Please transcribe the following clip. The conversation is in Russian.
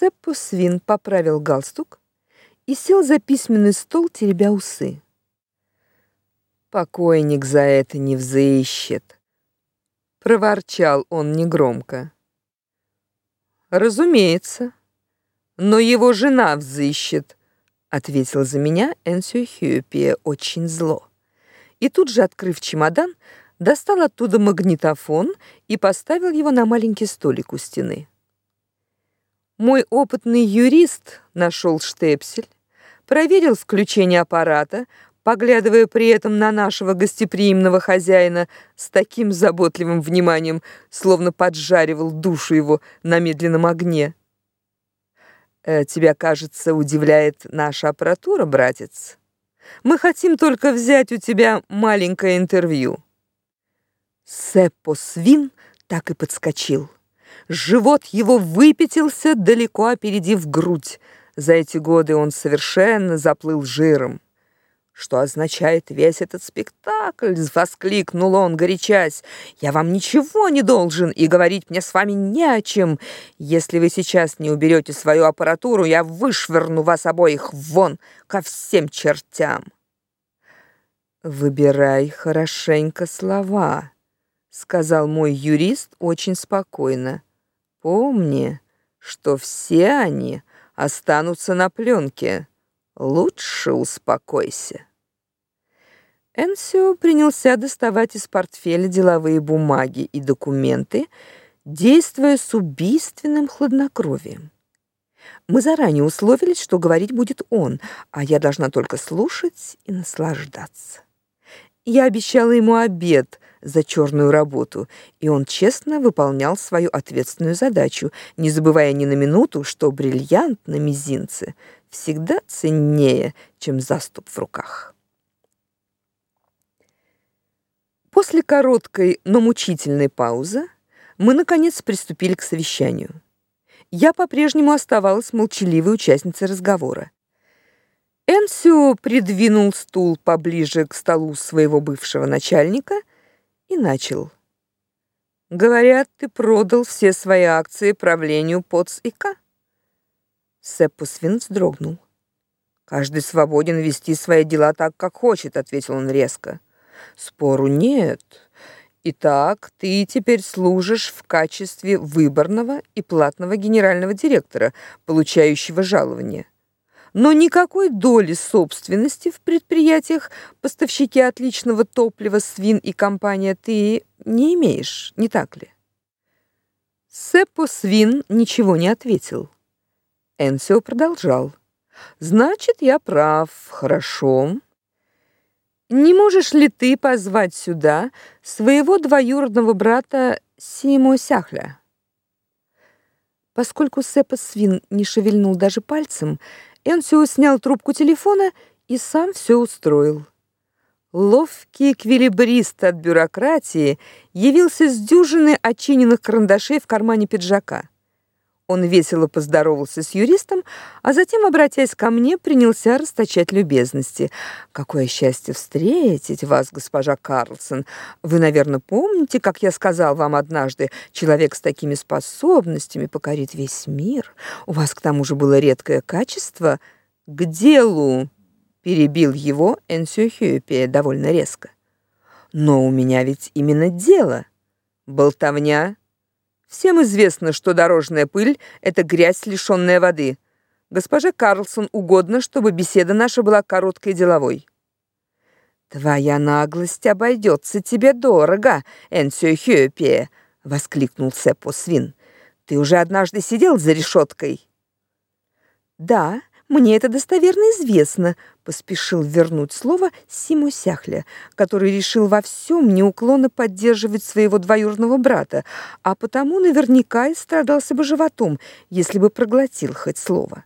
Сеппо Свин поправил галстук и сел за письменный стол, теребя усы. Покойник за это не взыщет, проворчал он негромко. Разумеется, но его жена взыщет, ответил за меня Энсю Хьюпи очень зло. И тут же, открыв чемодан, достал оттуда магнитофон и поставил его на маленький столик у стены. Мой опытный юрист нашел штепсель, проверил включение аппарата, поглядывая при этом на нашего гостеприимного хозяина с таким заботливым вниманием, словно поджаривал душу его на медленном огне. Э, тебя, кажется, удивляет наша аппаратура, братец. Мы хотим только взять у тебя маленькое интервью. Сеппо Свин так и подскочил. Живот его выпятился, далеко опередив грудь. За эти годы он совершенно заплыл жиром. Что означает весь этот спектакль? воскликнул он, горячась. Я вам ничего не должен и говорить мне с вами не о чем. Если вы сейчас не уберете свою аппаратуру, я вышвырну вас обоих вон ко всем чертям. Выбирай хорошенько слова, сказал мой юрист очень спокойно. Помни, что все они останутся на пленке. Лучше успокойся. Энсио принялся доставать из портфеля деловые бумаги и документы, действуя с убийственным хладнокровием. Мы заранее условились, что говорить будет он, а я должна только слушать и наслаждаться. Я обещала ему обед за черную работу, и он честно выполнял свою ответственную задачу, не забывая ни на минуту, что бриллиант на мизинце всегда ценнее, чем заступ в руках. После короткой, но мучительной паузы мы наконец приступили к совещанию. Я по-прежнему оставалась молчаливой участницей разговора. Энсио придвинул стул поближе к столу своего бывшего начальника и начал. Говорят, ты продал все свои акции правлению ПОЦ ИК. Сеппус Винц дрогнул. Каждый свободен вести свои дела так, как хочет, ответил он резко. Спору нет. Итак, ты теперь служишь в качестве выборного и платного генерального директора, получающего жалование но никакой доли собственности в предприятиях поставщики отличного топлива Свин и компания ты не имеешь, не так ли? Сеппо Свин ничего не ответил. Энсио продолжал. Значит, я прав. Хорошо. Не можешь ли ты позвать сюда своего двоюродного брата Симо Сяхля? Поскольку Сеппо Свин не шевельнул даже пальцем, Энсио снял трубку телефона и сам все устроил. Ловкий эквилибрист от бюрократии явился с дюжиной отчиненных карандашей в кармане пиджака. Он весело поздоровался с юристом, а затем, обратясь ко мне, принялся расточать любезности. Какое счастье встретить вас, госпожа Карлсон. Вы, наверное, помните, как я сказал вам однажды, человек с такими способностями покорит весь мир. У вас к тому же было редкое качество к делу, перебил его Энсю Хюпе довольно резко. Но у меня ведь именно дело. Болтовня Всем известно, что дорожная пыль это грязь, лишённая воды. Госпоже Карлсон угодно, чтобы беседа наша была короткой и деловой. Твоя наглость обойдется тебе дорого, Энсио Хёпе, воскликнул Сеппо Свин. Ты уже однажды сидел за решеткой. Да, мне это достоверно известно, поспешил вернуть слово Симу Сяхля, который решил во всем неуклонно поддерживать своего двоюродного брата, а потому наверняка и страдался бы животом, если бы проглотил хоть слово.